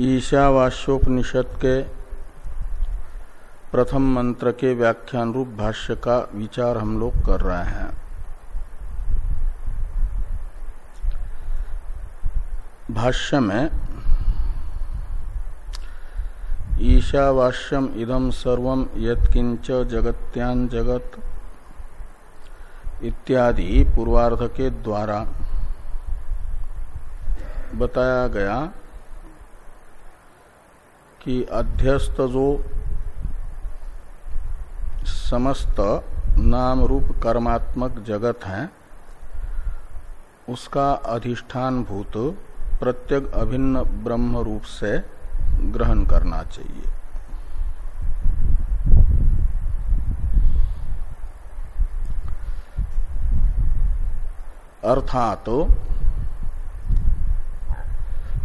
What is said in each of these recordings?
ईशावास्योपनिषद के प्रथम मंत्र के व्याख्यान रूप भाष्य का विचार हम लोग कर रहे हैं। भाष्य में, ईशावास्यम इदम सर्व यत्किंच जगत्यान जगत इत्यादि पूर्वार्ध के द्वारा बताया गया कि अध्यस्त जो समस्त नाम रूप कर्मात्मक जगत है, उसका अधिष्ठान भूत प्रत्येक अभिन्न ब्रह्म रूप से ग्रहण करना चाहिए। अर्थात तो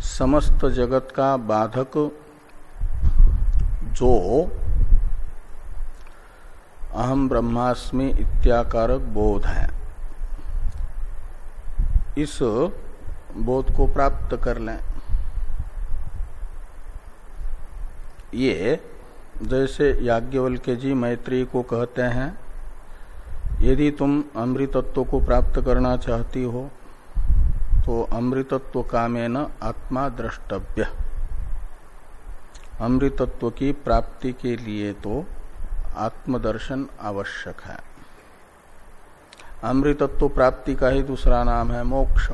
समस्त जगत का बाधक जो अहम ब्रह्मास्मि इत्याकारक बोध है। इस बोध को प्राप्त कर लें। ये जैसे याज्ञवल्क्य जी मैत्री को कहते हैं, यदि तुम अमृतत्व को प्राप्त करना चाहती हो तो अमृतत्व कामेन आत्मा द्रष्टव्य। अमृतत्व की प्राप्ति के लिए तो आत्मदर्शन आवश्यक है। अमृतत्व प्राप्ति का ही दूसरा नाम है मोक्ष।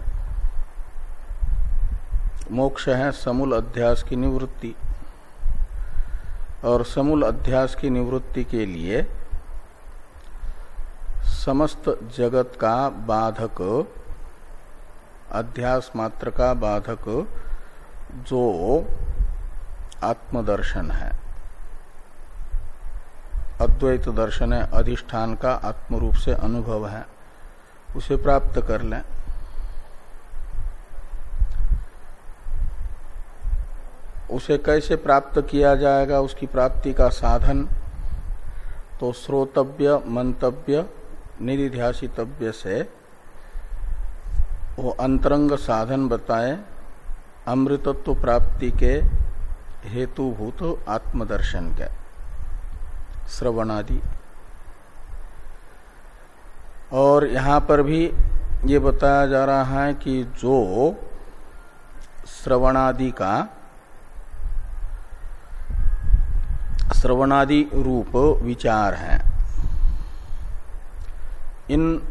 मोक्ष है समूल अध्यास की निवृत्ति। और समूल अध्यास की निवृत्ति के लिए समस्त जगत का बाधक, अध्यास मात्र का बाधक जो आत्मदर्शन है। अद्वैत दर्शन है, अधिष्ठान का आत्म रूप से अनुभव है। उसे प्राप्त कर लें। उसे कैसे प्राप्त किया जाएगा, उसकी प्राप्ति का साधन? तो श्रोतव्य, मंतव्य निधिध्यासितव्य से वो अंतरंग साधन बताए, अमृतत्व प्राप्ति के हेतुभूत आत्मदर्शन के। श्रवणादि। और यहाँ पर भी ये बताया जा रहा है कि जो श्रवणादि का, श्रवणादि रूप विचार है, इन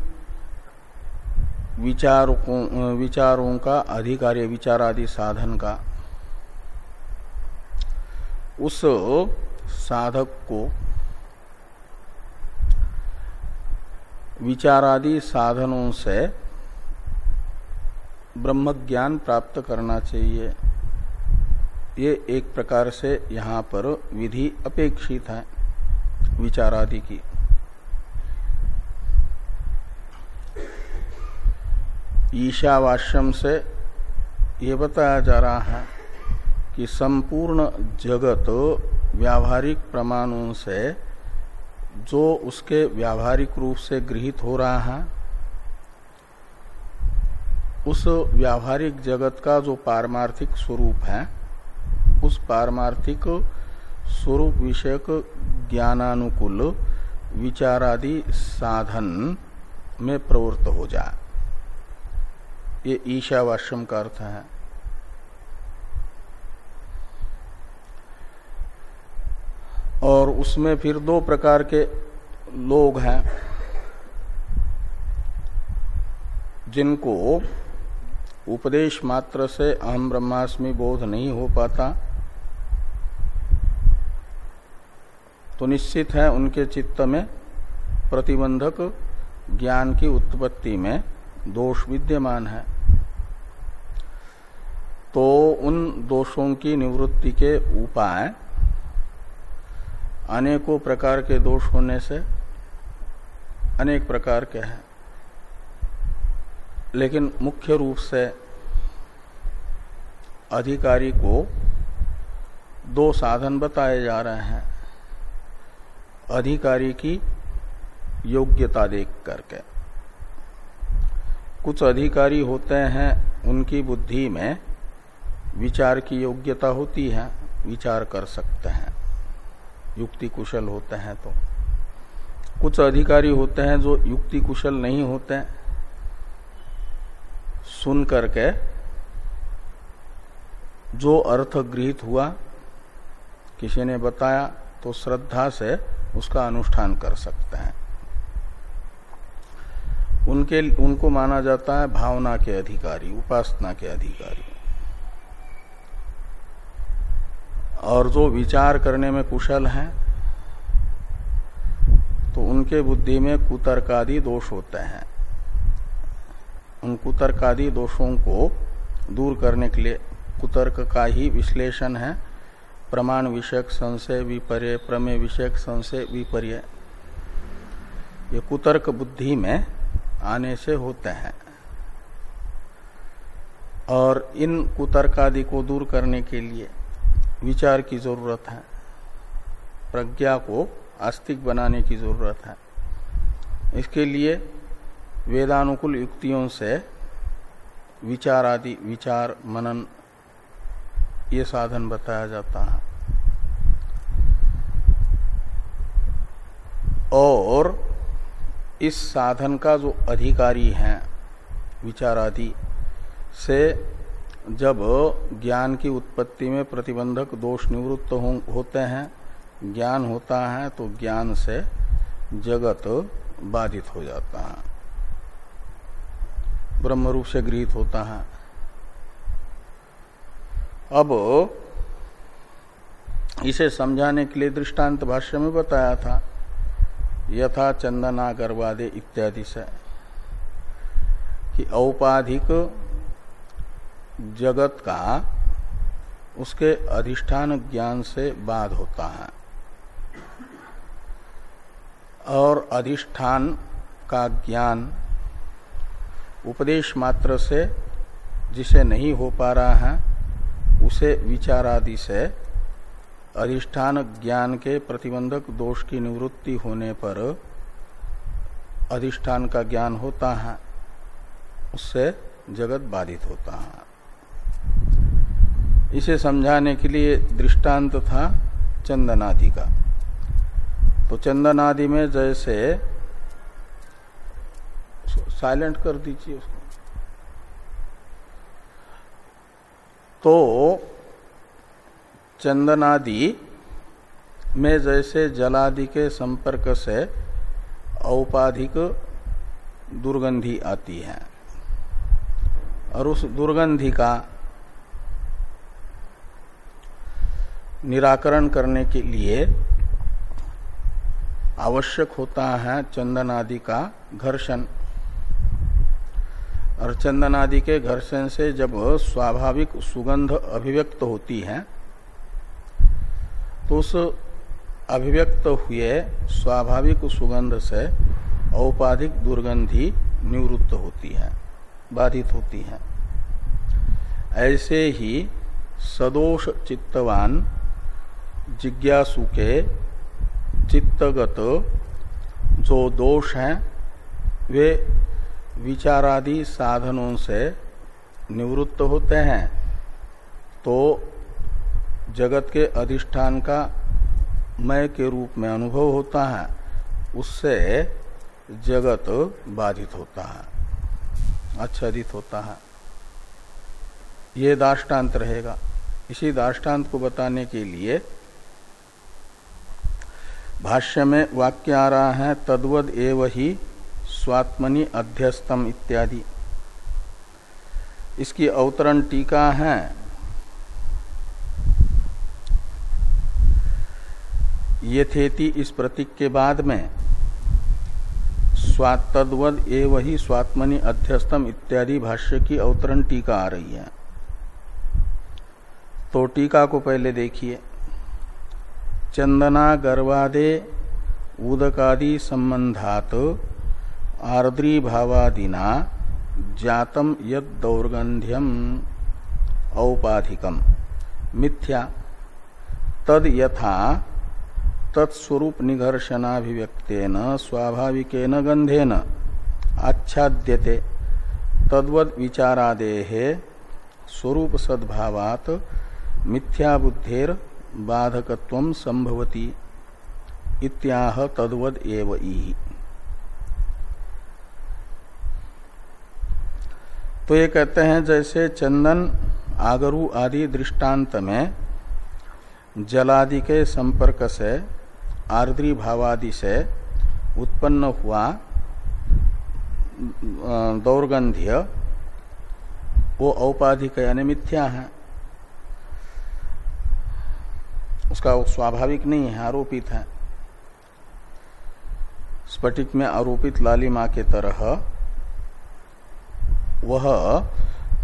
विचारों विचारों का, अधिकार्य विचारादि साधन का उस साधक को विचारादि साधनों से ब्रह्म ज्ञान प्राप्त करना चाहिए। ये एक प्रकार से यहाँ पर विधि अपेक्षित है, विचारादि की। ईशावाश्यम से ये बताया जा रहा है कि संपूर्ण जगत व्यावहारिक प्रमाणों से जो उसके व्यावहारिक रूप से गृहित हो रहा है, उस व्यावहारिक जगत का जो पारमार्थिक स्वरूप है, उस पारमार्थिक स्वरूप विषयक ज्ञानानुकूल विचारादि साधन में प्रवृत्त हो जाए ये ईशावाश्यम का अर्थ है। और उसमें फिर दो प्रकार के लोग हैं, जिनको उपदेश मात्र से अहम ब्रह्मास्मि बोध नहीं हो पाता तो निश्चित है उनके चित्त में प्रतिबंधक ज्ञान की उत्पत्ति में दोष विद्यमान है। तो उन दोषों की निवृत्ति के उपाय अनेकों प्रकार के दोष होने से अनेक प्रकार के हैं। लेकिन मुख्य रूप से अधिकारी को दो साधन बताए जा रहे हैं। अधिकारी की योग्यता देख करके। कुछ अधिकारी होते हैं, उनकी बुद्धि में विचार की योग्यता होती है, विचार कर सकते हैं। युक्ति कुशल होते हैं तो। कुछ अधिकारी होते हैं जो युक्ति कुशल नहीं होते। सुन करके जो अर्थ गृहित हुआ, किसी ने बताया तो श्रद्धा से उसका अनुष्ठान कर सकते हैं। उनके, उनको माना जाता है भावना के अधिकारी, उपासना के अधिकारी। और जो विचार करने में कुशल हैं तो उनके बुद्धि में कुतर्कादि दोष होते हैं। उन कुतर्कादि दोषों को दूर करने के लिए कुतर्क का ही विश्लेषण है। प्रमाण विषयक संशय, विपर्य, प्रमेय विषयक संशय, विपर्य। ये कुतर्क बुद्धि में आने से होते हैं। और इन कुतर्कादि को दूर करने के लिए विचार की ज़रूरत है। प्रज्ञा को आस्तिक बनाने की ज़रूरत है। इसके लिए वेदानुकूल युक्तियों से विचार आदि विचार, मनन, ये साधन बताया जाता है। और इस साधन का जो अधिकारी है, विचारादि से जब ज्ञान की उत्पत्ति में प्रतिबंधक दोष निवृत्त हो, होते हैं ज्ञान होता है तो ज्ञान से जगत बाधित हो जाता है। ब्रह्म रूप से गृहित होता है। अब इसे समझाने के लिए दृष्टांत भाष्य में बताया था यथा चंदना गर्वादे इत्यादि से कि औपाधिक जगत का उसके अधिष्ठान ज्ञान से बाध होता है। और अधिष्ठान का ज्ञान उपदेश मात्र से जिसे नहीं हो पा रहा है, उसे विचारादि से अधिष्ठान ज्ञान के प्रतिबंधक दोष की निवृत्ति होने पर अधिष्ठान का ज्ञान होता है, उससे जगत बाधित होता है। इसे समझाने के लिए दृष्टांत था चंदनादि का। तो चंदनादि में जैसे साइलेंट कर दीजिए उसको। तो चंदनादि में जैसे जलादि के संपर्क से औपाधिक दुर्गंधि आती है। और उस दुर्गंधि का निराकरण करने के लिए आवश्यक होता है चंदन आदि का घर्षण। और चंदन आदि के घर्षण से जब स्वाभाविक सुगंध अभिव्यक्त होती है तो उस अभिव्यक्त हुए स्वाभाविक सुगंध से औपाधिक दुर्गंधि निवृत्त होती है, बाधित होती है। ऐसे ही सदोष चित्तवान जिज्ञासु के चित्तगत जो दोष हैं, वे विचारादि साधनों से निवृत्त होते हैं। तो जगत के अधिष्ठान का मय के रूप में अनुभव होता है, उससे जगत बाधित होता है आच्छादित होता है। ये दाष्टान्त रहेगा। इसी दाष्टान्त को बताने के लिए भाष्य में वाक्य आ रहा है तद्वद एव ही स्वात्मनि अध्यस्तम इत्यादि। इसकी अवतरण टीका है। ये यथेति इस प्रतीक के बाद में स्वात्तवद एव ही स्वात्मनि अध्यस्तम इत्यादि भाष्य की अवतरण टीका आ रही है। तो टीका को पहले देखिए। चंदना गर्वादे उदकादि संबंधात आर्द्री भावादिना जातम यद दौर्गंध्यम औपाधिकम। मिथ्या। तद यथा तत्स्वरूप निघर्षणाभिव्यक्तेन स्वाभाविकेन गंधेन आच्छाद्यते। तद्वद विचारादेहे स्वरूप सद्भावात मिथ्या बुद्धेर बाधकत्व संभवती। इत्याह तद्वद एव तो ये कहते हैं, जैसे चंदन, आगरु आदि दृष्टांत में जलादि के संपर्क से, आर्द्री भावादि से उत्पन्न हुआ दौर्गंध्य, वो औपाधिक यानी मिथ्या है। उसका वो स्वाभाविक नहीं है, आरोपित है। स्फटिक में आरोपित लाली लालिमा के तरह, वह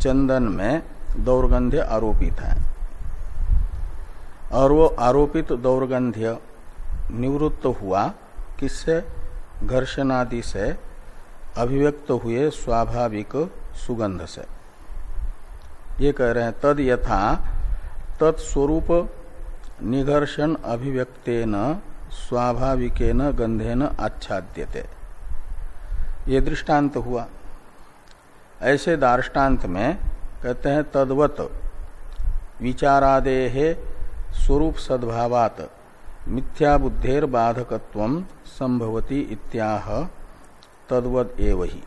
चंदन में दौर्गंध्य आरोपित है। और वो आरोपित दौर्गंध्य निवृत्त हुआ किससे? घर्षणादि से, अभिव्यक्त हुए स्वाभाविक सुगंध से। ये कह रहे हैं, तद यथा, तत्स्वरूप निघर्षण अभिव्यक्तेन, स्वाभाविकेन गंधेन आच्छाद्यते। ये दृष्टांत हुआ। ऐसे दार्टान्त में कहते हैं, तद्वत विचारादे स्वरूप सद्भावात मिथ्या बुद्धेर बाधकत्व संभवती इत्याह, तद्वद एव ही।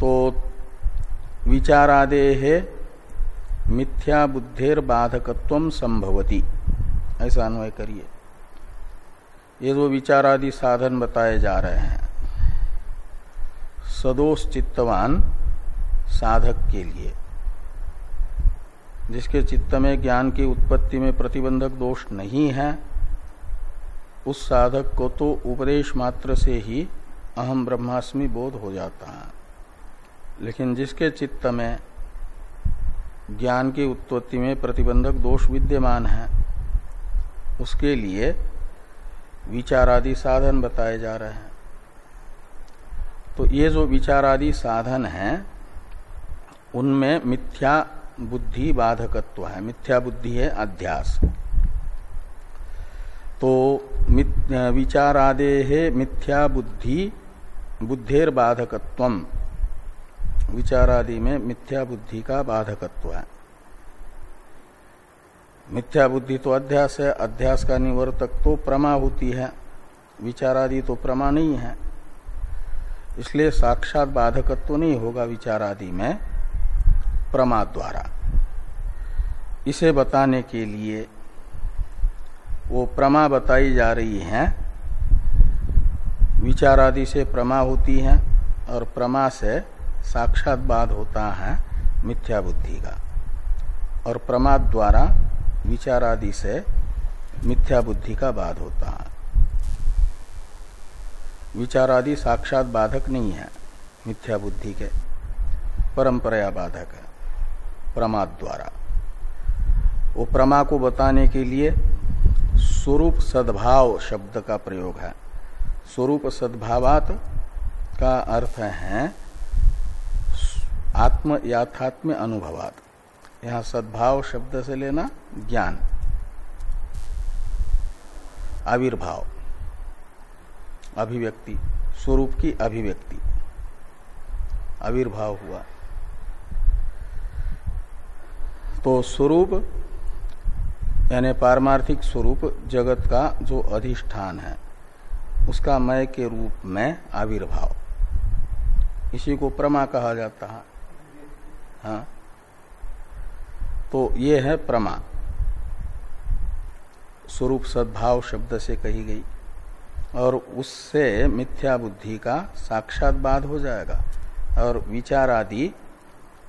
तो विचारादे मिथ्या बुद्धेर बाधकत्व संभवती। ऐसा अन्वय करिए। ये जो विचारादि साधन बताए जा रहे हैं सदोष चित्तवान साधक के लिए, जिसके चित्त में ज्ञान की उत्पत्ति में प्रतिबंधक दोष नहीं है, उस साधक को तो उपदेश मात्र से ही अहम ब्रह्मास्मि बोध हो जाता है। लेकिन जिसके चित्त में ज्ञान की उत्पत्ति में प्रतिबंधक दोष विद्यमान है। उसके लिए विचारादि साधन बताए जा रहे हैं। तो ये जो विचारादि साधन हैं, उनमें मिथ्या बुद्धि बाधकत्व है। मिथ्या बुद्धि है अध्यास। तो विचारादे है मिथ्या बुद्धि बुद्धेर बाधकत्व विचारादि में मिथ्या बुद्धि का बाधकत्व है। मिथ्या बुद्धि तो अध्यास है, अध्यास का निवर्तक तो प्रमा होती है। विचारादि तो प्रमा नहीं है। इसलिए साक्षात बाधकत्व तो नहीं होगा विचारादि में प्रमा द्वारा। इसे बताने के लिए वो प्रमा बताई जा रही है। विचारादि से प्रमा होती है और प्रमा से साक्षात बाद होता है मिथ्या बुद्धि का। और प्रमाद द्वारा विचार आदि से मिथ्या बुद्धि का बाद होता है। विचारादि साक्षात बाधक नहीं है मिथ्या बुद्धि के। परंपरा बाधक है, प्रमाद द्वारा। वो प्रमा को बताने के लिए स्वरूप सद्भाव शब्द का प्रयोग है। स्वरूप सद्भावात का अर्थ है आत्म याथात्म्य अनुभवात। यहाँ सद्भाव शब्द से लेना ज्ञान। आविर्भाव। अभिव्यक्ति। स्वरूप की अभिव्यक्ति। आविर्भाव हुआ। तो स्वरूप, यानी पारमार्थिक स्वरूप जगत का जो अधिष्ठान है, उसका मय के रूप में आविर्भाव। इसी को प्रमा कहा जाता है। हाँ। तो ये है प्रमा स्वरूप सद्भाव शब्द से कही गई। और उससे मिथ्या बुद्धि का साक्षात बाध हो जाएगा। और विचार आदि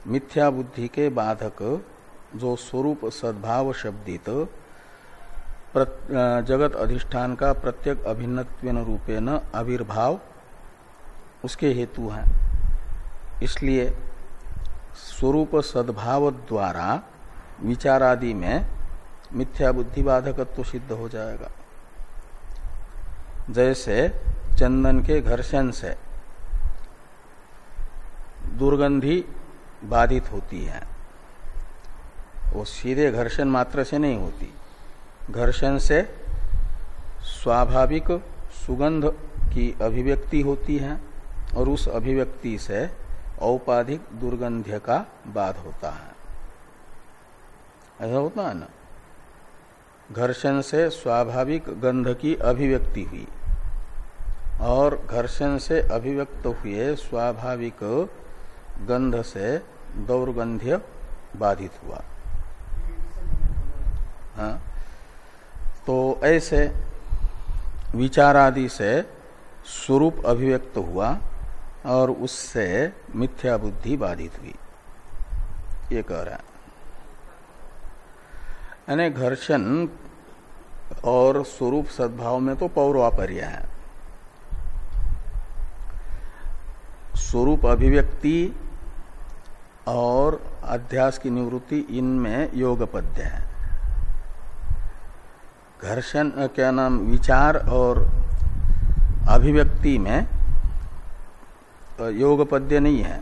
मिथ्या बुद्धि के बाधक जो स्वरूप सद्भाव शब्दित जगत अधिष्ठान का प्रत्येक अभिन्न रूपेण आविर्भाव उसके हेतु हैं। इसलिए स्वरूप सद्भाव द्वारा विचारादि में मिथ्या बुद्धि बाधकत्व सिद्ध हो जाएगा। जैसे चंदन के घर्षण से दुर्गंधि बाधित होती है, वो सीधे घर्षण मात्र से नहीं होती। घर्षण से स्वाभाविक सुगंध की अभिव्यक्ति होती है और उस अभिव्यक्ति से औपाधिक दुर्गंध्य का बाध होता है। ऐसा होता है ना? घर्षण से स्वाभाविक गंध की अभिव्यक्ति हुई और घर्षण से अभिव्यक्त हुए स्वाभाविक गंध से दौर्गंध्य बाधित हुआ। हाँ? तो ऐसे विचारादि से स्वरूप अभिव्यक्त हुआ। और उससे मिथ्या बुद्धि बाधित हुई। ये कह रहा है। यानी घर्षण और स्वरूप सद्भाव में तो पौरवापर्य है। स्वरूप अभिव्यक्ति और अध्यास की निवृत्ति इनमें योगपद्य है। घर्षण, क्या नाम, विचार और अभिव्यक्ति में योगपद्य नहीं है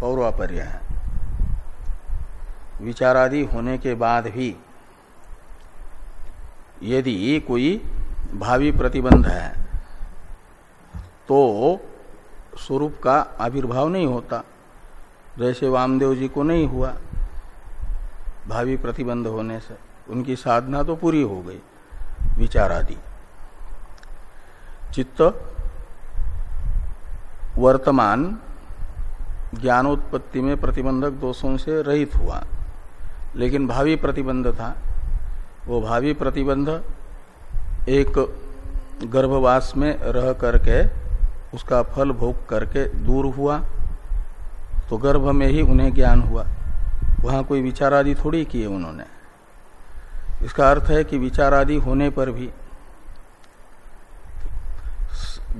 पौर्वापर्य है। विचारादि होने के बाद भी यदि कोई भावी प्रतिबंध है तो स्वरूप का आविर्भाव नहीं होता। जैसे वामदेव जी को नहीं हुआ भावी प्रतिबंध होने से, उनकी साधना तो पूरी हो गई विचार आदि चित्त वर्तमान ज्ञानोत्पत्ति में प्रतिबंधक दोषों से रहित हुआ। लेकिन भावी प्रतिबंध था। वो भावी प्रतिबंध एक गर्भवास में रह करके उसका फल भोग करके दूर हुआ। तो गर्भ में ही उन्हें ज्ञान हुआ। वहाँ कोई विचार आदि थोड़ी किए उन्होंने। इसका अर्थ है कि विचार आदि होने पर भी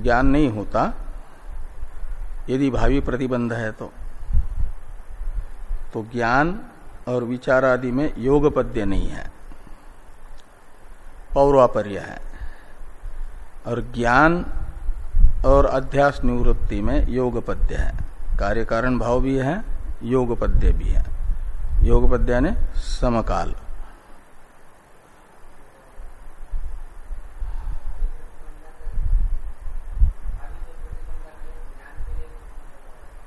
ज्ञान नहीं होता। यदि भावी प्रतिबंध है तो। तो ज्ञान और विचार आदि में योग पद्य नहीं है। पौरापर्य है। और ज्ञान और अध्यास निवृत्ति में योग पद्य है। कार्य कारण भाव भी है योग पद्य भी है। योग पद्य ने समकाल।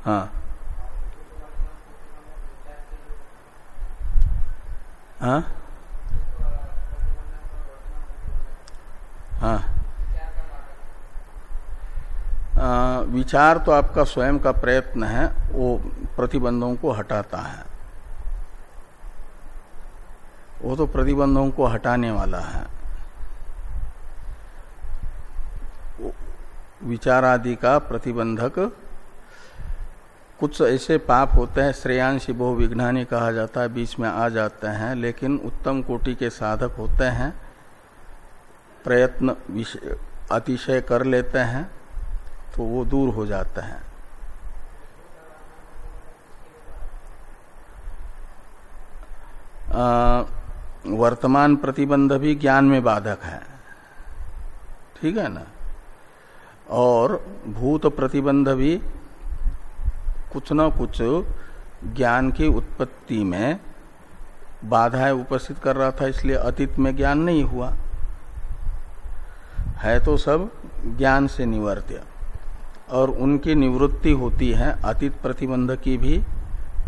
हाँ। हाँ? हाँ। विचार तो आपका स्वयं का प्रयत्न है, वो प्रतिबंधों को हटाता है। वो तो प्रतिबंधों को हटाने वाला है। विचार आदि का प्रतिबंधक कुछ ऐसे पाप होते हैं, श्रेयांशी बहु विघ्नानी कहा जाता है, बीच में आ जाते हैं, लेकिन उत्तम कोटि के साधक होते हैं, प्रयत्न अतिशय कर लेते हैं तो वो दूर हो जाते हैं। वर्तमान प्रतिबंध भी ज्ञान में बाधक है। ठीक है ना? और भूत प्रतिबंध भी कुछ न कुछ ज्ञान की उत्पत्ति में बाधाएँ उपस्थित कर रहा था, इसलिए अतीत में ज्ञान नहीं हुआ। है तो सब ज्ञान से निवर्त्य। और उनकी निवृत्ति होती है अतीत प्रतिबंध की भी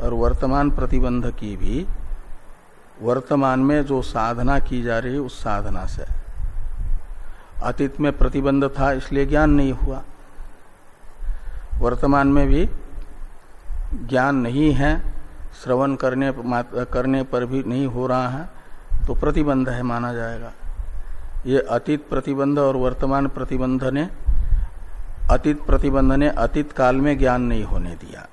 और वर्तमान प्रतिबंध की भी। वर्तमान में जो साधना की जा रही है, उस साधना से। अतीत में प्रतिबंध था, इसलिए ज्ञान नहीं हुआ। वर्तमान में भी ज्ञान नहीं है, श्रवण करने करने पर भी नहीं हो रहा है तो प्रतिबंध है माना जाएगा। ये अतीत प्रतिबंध और वर्तमान प्रतिबंध ने, अतीत प्रतिबंध ने अतीत काल में ज्ञान नहीं होने दिया।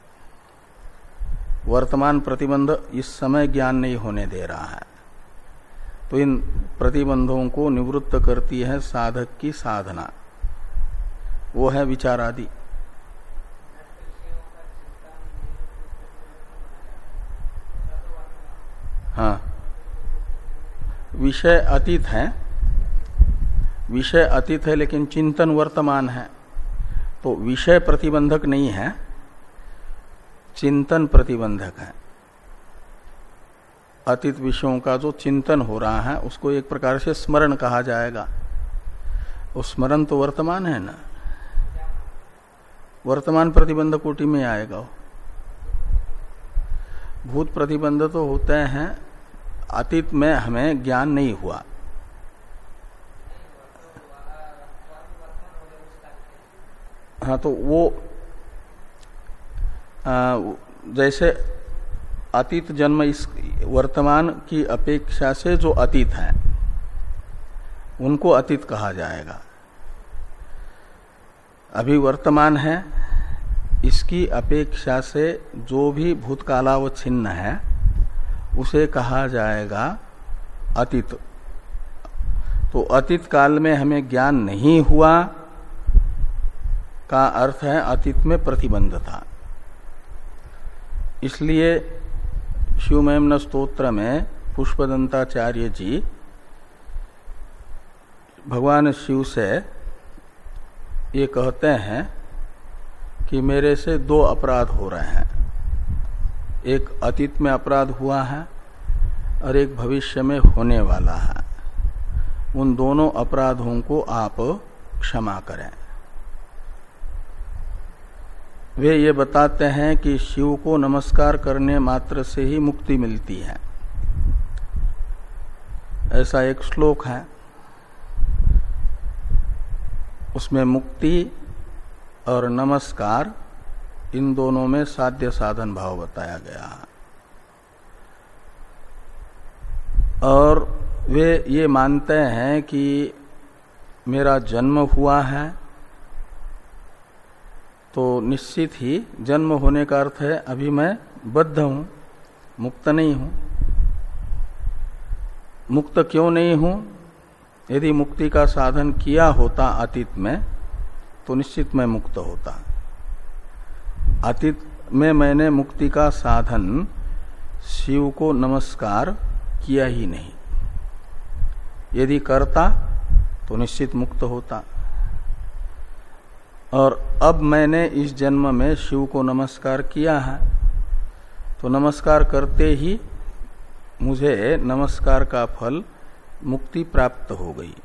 वर्तमान प्रतिबंध इस समय ज्ञान नहीं होने दे रहा है। तो इन प्रतिबंधों को निवृत्त करती है साधक की साधना। वो है विचार आदि हाँ। विषय अतीत है। विषय अतीत है, लेकिन चिंतन वर्तमान है। तो विषय प्रतिबंधक नहीं है, चिंतन प्रतिबंधक है। अतीत विषयों का जो चिंतन हो रहा है, उसको एक प्रकार से स्मरण कहा जाएगा। स्मरण तो वर्तमान है ना? वर्तमान प्रतिबंध कोटि में आएगा भूत प्रतिबंध तो होते हैं अतीत में हमें ज्ञान नहीं हुआ। हाँ तो वो आ, जैसे अतीत जन्म इस वर्तमान की अपेक्षा से जो अतीत है उनको अतीत कहा जाएगा। अभी वर्तमान है इसकी अपेक्षा से जो भी भूतकालावच्छिन्न है उसे कहा जाएगा अतीत। तो अतीत काल में हमें ज्ञान नहीं हुआ का अर्थ है अतीत में प्रतिबंध था। इसलिए शिव महिमन स्त्रोत्र में पुष्पदंताचार्य जी भगवान शिव से ये कहते हैं कि मेरे से दो अपराध हो रहे हैं। एक अतीत में अपराध हुआ है और एक भविष्य में होने वाला है। उन दोनों अपराधों को आप क्षमा करें। वे ये बताते हैं कि शिव को नमस्कार करने मात्र से ही मुक्ति मिलती है। ऐसा एक श्लोक है। उसमें मुक्ति और नमस्कार इन दोनों में साध्य साधन भाव बताया गया। है और वे ये मानते हैं कि मेरा जन्म हुआ है तो निश्चित ही जन्म होने का अर्थ है, अभी मैं बद्ध हूँ, मुक्त नहीं हूँ। मुक्त क्यों नहीं हूँ? यदि मुक्ति का साधन किया होता अतीत में तो निश्चित मैं मुक्त होता। अतीत में मैंने मुक्ति का साधन शिव को नमस्कार किया ही नहीं। यदि करता तो निश्चित मुक्त होता। और अब मैंने इस जन्म में शिव को नमस्कार किया है तो नमस्कार करते ही मुझे नमस्कार का फल मुक्ति प्राप्त हो गई।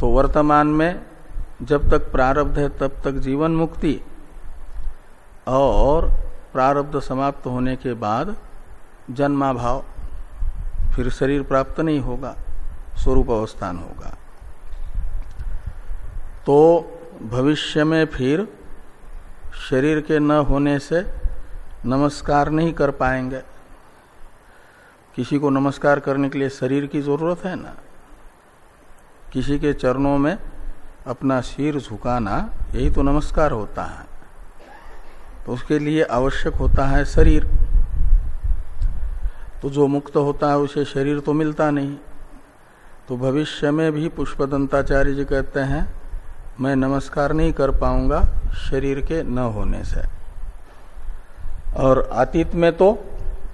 तो वर्तमान में जब तक प्रारब्ध है, तब तक जीवन मुक्ति। और प्रारब्ध समाप्त होने के बाद जन्माभाव, फिर शरीर प्राप्त नहीं होगा, स्वरूप अवस्थान होगा। तो भविष्य में फिर शरीर के न होने से नमस्कार नहीं कर पाएँगे। किसी को नमस्कार करने के लिए शरीर की ज़रूरत है ना? किसी के चरणों में अपना सिर झुकाना, यही तो नमस्कार होता है। उसके लिए आवश्यक होता है शरीर। तो जो मुक्त होता है, उसे शरीर तो मिलता नहीं। तो भविष्य में भी पुष्पदंताचार्य जी कहते हैं, मैं नमस्कार नहीं कर पाऊँगा शरीर के न होने से। और अतीत में तो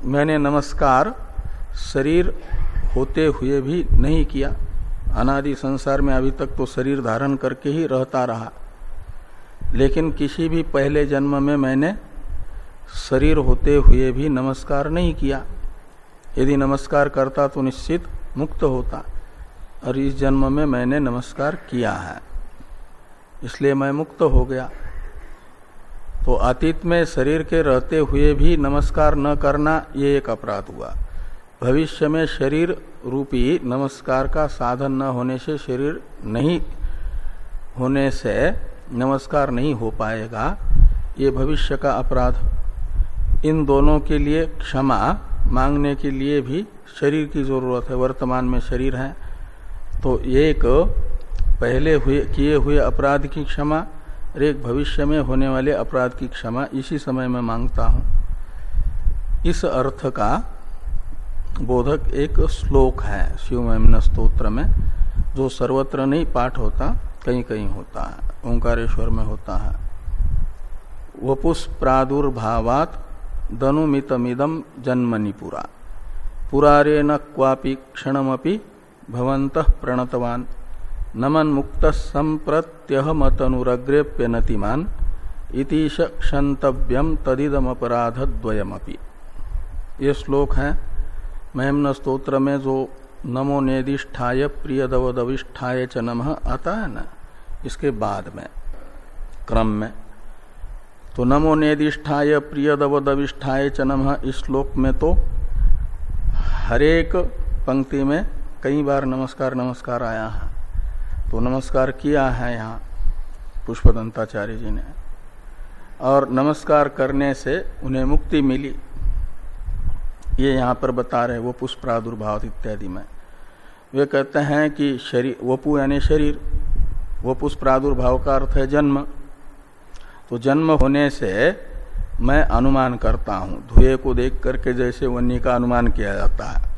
मैंने नमस्कार शरीर होते हुए भी नहीं किया। अनादि संसार में अभी तक तो शरीर धारण करके ही रहता रहा। लेकिन किसी भी पहले जन्म में मैंने शरीर होते हुए भी नमस्कार नहीं किया। यदि नमस्कार करता तो निश्चित मुक्त होता और इस जन्म में मैंने नमस्कार किया है। इसलिए मैं मुक्त हो गया। तो अतीत में शरीर के रहते हुए भी नमस्कार न करना ये एक अपराध हुआ। भविष्य में शरीर रूपी नमस्कार का साधन न होने से, शरीर नहीं होने से नमस्कार नहीं हो पाएगा, ये भविष्य का अपराध। इन दोनों के लिए क्षमा मांगने के लिए भी शरीर की ज़रूरत है, वर्तमान में शरीर है। तो एक पहले हुए, किए हुए अपराध की क्षमा, और एक भविष्य में होने वाले अपराध की क्षमा, इसी समय में माँगता हूँ। इस अर्थ का बोधक एक श्लोक है शिव महिमन स्त्रोत्र में, जो सर्वत्र नहीं पाठ होता कहीं कहीं होता है। ओंकारेश्वर में होता है। वपुष प्रादुर्भावात दनुमितमिदम जन्मनि पुरा। पुरारे न क्वापि क्षणमपि भवंत प्रणतवान। नमन मुक्त संप्रत्यहमतनुरग्रेप्य नतिमान इतिश क्षंतव्यम तदिदमपराधद्वयमपि। ये श्लोक है महिमन स्त्रोत्र में जो नमो नेदिष्ठाय प्रियदवदविष्ठाय च नम आता है ना। इसके बाद में, क्रम में तो नमो नेदिष्ठाय प्रियदवदविष्ठाय च नम। इस श्लोक में तो हरेक पंक्ति में कई बार नमस्कार नमस्कार आया है। तो नमस्कार किया है यहाँ पुष्पदंताचार्य जी ने। और नमस्कार करने से उन्हें मुक्ति मिली। ये यहाँ पर बता रहे वो पुष्प प्रादुर्भाव इत्यादि में। वे कहते हैं कि शरीर, वपु यानी शरीर वो पुष्प प्रादुर्भाव का अर्थ है जन्म। तो जन्म होने से मैं अनुमान करता हूँ। धुएँ को देख करके जैसे वन्य का अनुमान किया जाता है।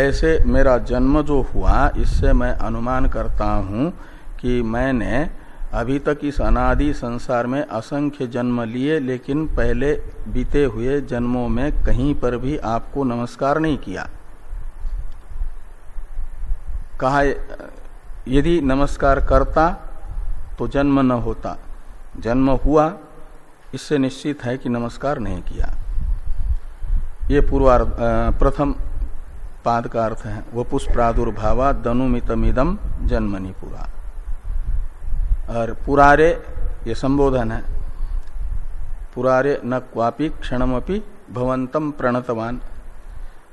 ऐसे मेरा जन्म जो हुआ, इससे मैं अनुमान करता हूँ कि मैंने अभी तक इस अनादि संसार में असंख्य जन्म लिए, लेकिन पहले बीते हुए जन्मों में कहीं पर भी आपको नमस्कार नहीं किया। कहा यदि नमस्कार करता तो जन्म न होता। जन्म हुआ, इससे निश्चित है कि नमस्कार नहीं किया। ये पूर्वार्ध प्रथम पाद का अर्थ है वह पुष्प प्रादुर्भावा दनुमितमिदम जन्मनि पूरा। और पुरारे, ये संबोधन है, पुरारे न क्वापी क्षणमपि भवंतम प्रणतवान।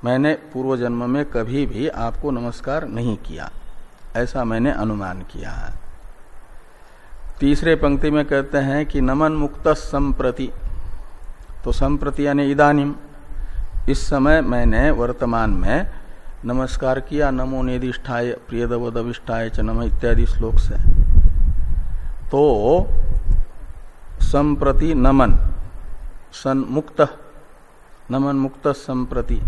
मैंने पूर्व जन्म में कभी भी आपको नमस्कार नहीं किया। ऐसा मैंने अनुमान किया है। तीसरे पंक्ति में कहते हैं कि नमन मुक्त संप्रति। तो संप्रति यानी इदानिम इस समय मैंने वर्तमान में नमस्कार किया, नमो निधिष्ठाय प्रियदवदविष्ठाय च नम इत्यादि श्लोक से। तो संप्रति नमन, सन मुक्त, नमन मुक्त संप्रति।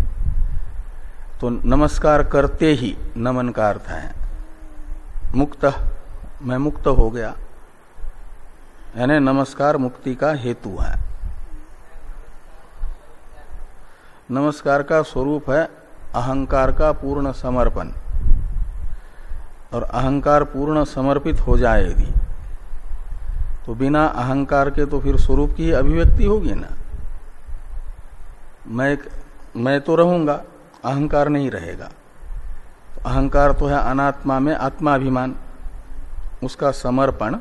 तो नमस्कार करते ही नमन का अर्थ है। मुक्त, मैं मुक्त हो गया। यानी नमस्कार मुक्ति का हेतु है। नमस्कार का स्वरूप है अहंकार का पूर्ण समर्पण। और अहंकार पूर्ण समर्पित हो जाए यदि तो बिना अहंकार के तो फिर स्वरूप की अभिव्यक्ति होगी ना। मैं मैं तो रहूँगा, अहंकार नहीं रहेगा। अहंकार तो है अनात्मा में आत्माभिमान। उसका समर्पण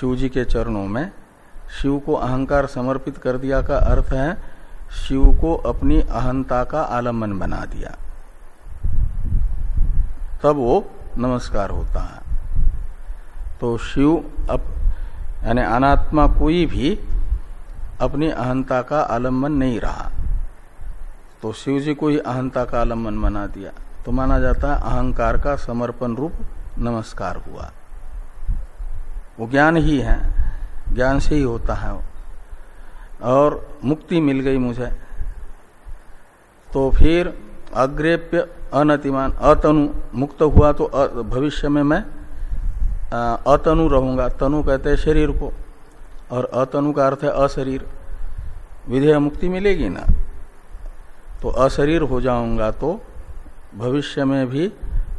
शिव जी के चरणों में। शिव को अहंकार समर्पित कर दिया का अर्थ है, शिव को अपनी अहंता का आलंबन बना दिया। तब वो नमस्कार होता है। तो शिव अप, यानी अनात्मा कोई भी अपनी अहंता का आलंबन नहीं रहा। तो शिव जी को ही अहंता का आलंबन बना दिया। तो माना जाता है अहंकार का समर्पण रूप नमस्कार हुआ। वो ज्ञान ही है, ज्ञान से ही होता है। और मुक्ति मिल गई मुझे। तो फिर अग्रेप्य अनतिमान, अतनु, मुक्त हुआ तो भविष्य में मैं अतनु रहूँगा। तनु कहते हैं शरीर को। और अतनु का अर्थ है अशरीर। विधेय मुक्ति मिलेगी ना? तो अशरीर हो जाऊँगा तो भविष्य में भी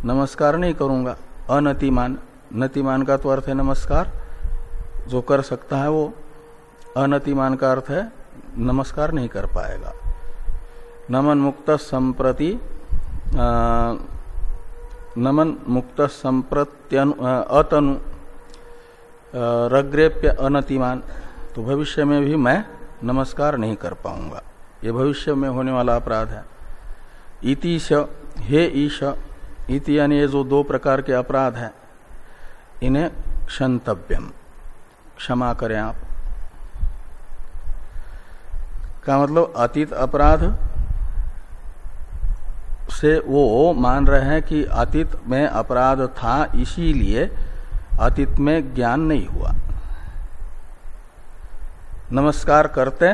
नमस्कार नहीं करूँगा। अनतिमान। नतिमान का तो अर्थ है नमस्कार। जो कर सकता है वो अनतिमान का अर्थ है नमस्कार नहीं कर पाएगा। नमन मुक्त संप्रति नमन मुक्त संप्रत्यनु अतनु रग्रेप्य अनतिमान। तो भविष्य में भी मैं नमस्कार नहीं कर पाऊँगा। ये भविष्य में होने वाला अपराध है। इतिश हे ईश, इति यानी ये जो दो प्रकार के अपराध हैं, इन्हें क्षंतव्यम। क्षमा करें आप। का मतलब अतीत अपराध से वो मान रहे हैं कि अतीत में अपराध था, इसीलिए अतीत में ज्ञान नहीं हुआ। नमस्कार करते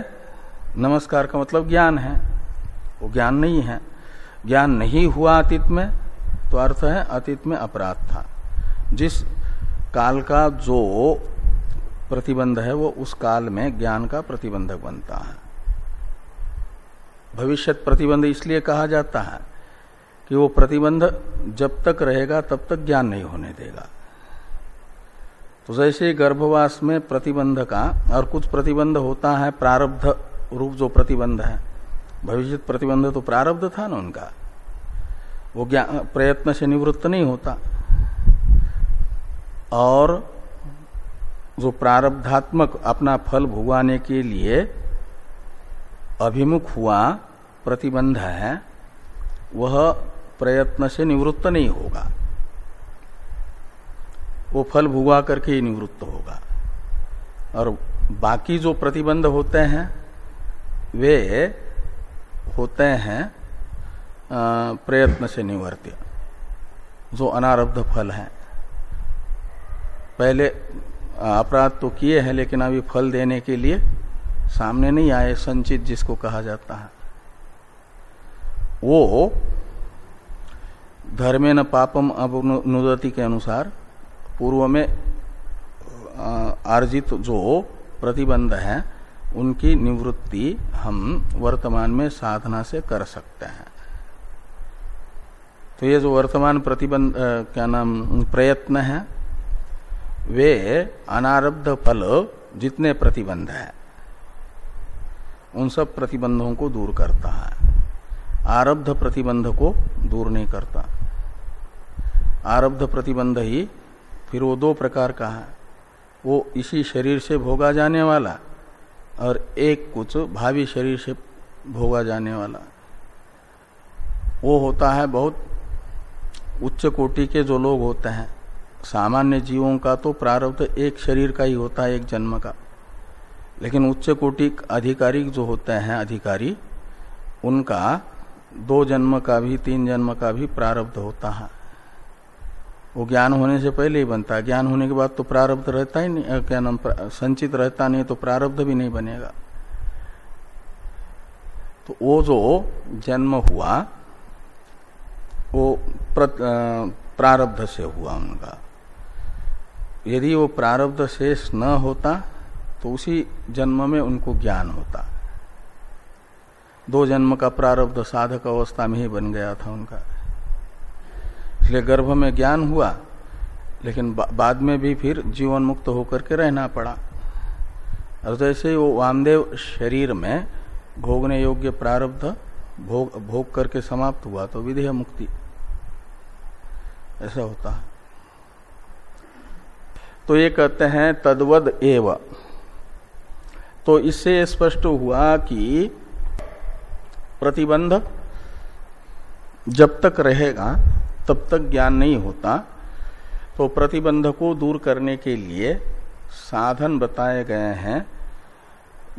नमस्कार का मतलब ज्ञान है, वो ज्ञान नहीं है। ज्ञान नहीं हुआ अतीत में तो अर्थ है अतीत में अपराध था। जिस काल का जो प्रतिबंध है, वो उस काल में ज्ञान का प्रतिबंधक बनता है। भविष्य प्रतिबंध इसलिए कहा जाता है कि वो प्रतिबंध जब तक रहेगा, तब तक ज्ञान नहीं होने देगा। तो जैसे गर्भवास में प्रतिबंध का, और कुछ प्रतिबंध होता है, प्रारब्ध रूप जो प्रतिबंध है भविष्य प्रतिबंध तो प्रारब्ध था ना उनका। वो ज्ञान प्रयत्न से निवृत्त नहीं होता। और जो प्रारब्धात्मक अपना फल भुगवाने के लिए अभिमुख हुआ, प्रतिबंध है, वह प्रयत्न से निवृत्त नहीं होगा। वो फल भुगवा करके ही निवृत्त होगा। और बाकी जो प्रतिबंध होते हैं, वे होते हैं प्रयत्न से निवर्त्य, जो अनारब्ध फल है। पहले अपराध तो किए हैं, लेकिन अभी फल देने के लिए सामने नहीं आए, संचित जिसको कहा जाता है। वो धर्मे न पापम अनुदति के अनुसार पूर्व में आर्जित जो प्रतिबंध है उनकी निवृत्ति हम वर्तमान में साधना से कर सकते हैं। तो ये जो वर्तमान प्रतिबंध क्या नाम, प्रयत्न है, वे अनारब्ध फल जितने प्रतिबंध है, उन सब प्रतिबंधों को दूर करता है। आरब्ध प्रतिबंध को दूर नहीं करता। आरब्ध प्रतिबंध ही फिर वो दो प्रकार का है। वो इसी शरीर से भोगा जाने वाला और एक कुछ भावी शरीर से भोगा जाने वाला। वो होता है बहुत उच्च कोटि के जो लोग होते हैं। सामान्य जीवों का तो प्रारब्ध एक शरीर का ही होता है, एक जन्म का। लेकिन उच्च कोटि अधिकारी जो होते हैं, अधिकारी, उनका दो जन्म का भी, तीन जन्म का भी प्रारब्ध होता है। वो ज्ञान होने से पहले ही बनता है। ज्ञान होने के बाद तो प्रारब्ध रहता ही नहीं क्या नाम संचित रहता नहीं तो प्रारब्ध भी नहीं बनेगा। तो वो जो जन्म हुआ, वो प्रारब्ध से हुआ उनका। यदि वो प्रारब्ध शेष न होता तो उसी जन्म में उनको ज्ञान होता। दो जन्म का प्रारब्ध साधक अवस्था में ही बन गया था उनका। इसलिए गर्भ में ज्ञान हुआ लेकिन बा, बाद में भी फिर जीवन मुक्त होकर के रहना पड़ा। और जैसे वो वामदेव शरीर में भोगने योग्य प्रारब्ध भोग भोग करके समाप्त हुआ तो विधेय मुक्ति। ऐसा होता है। तो ये कहते हैं तद्वद एव। तो इससे स्पष्ट हुआ कि प्रतिबंध जब तक रहेगा तब तक ज्ञान नहीं होता। तो प्रतिबंध को दूर करने के लिए साधन बताए गए हैं